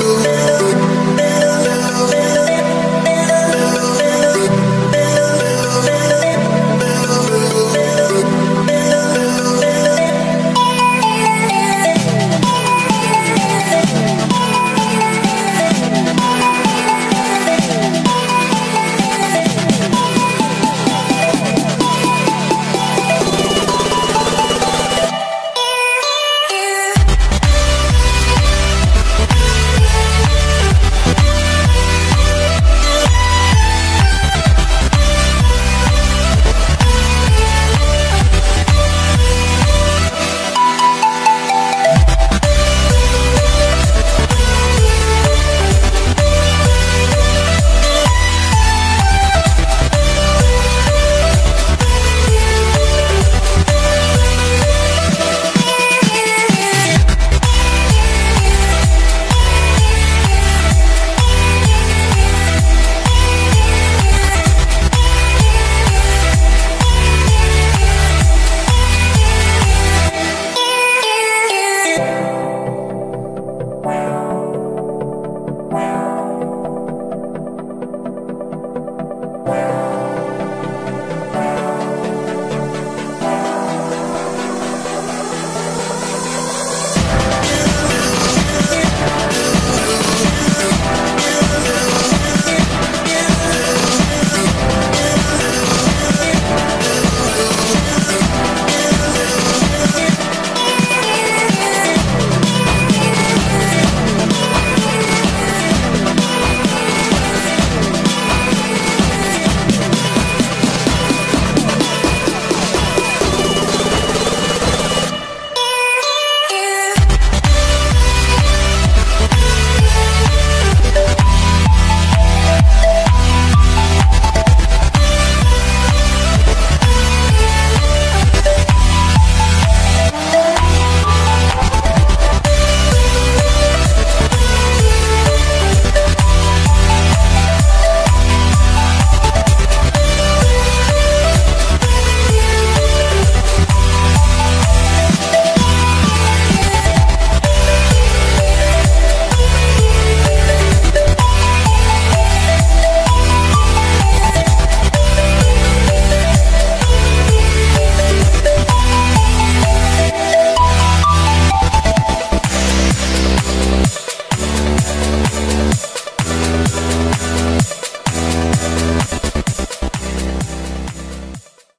you.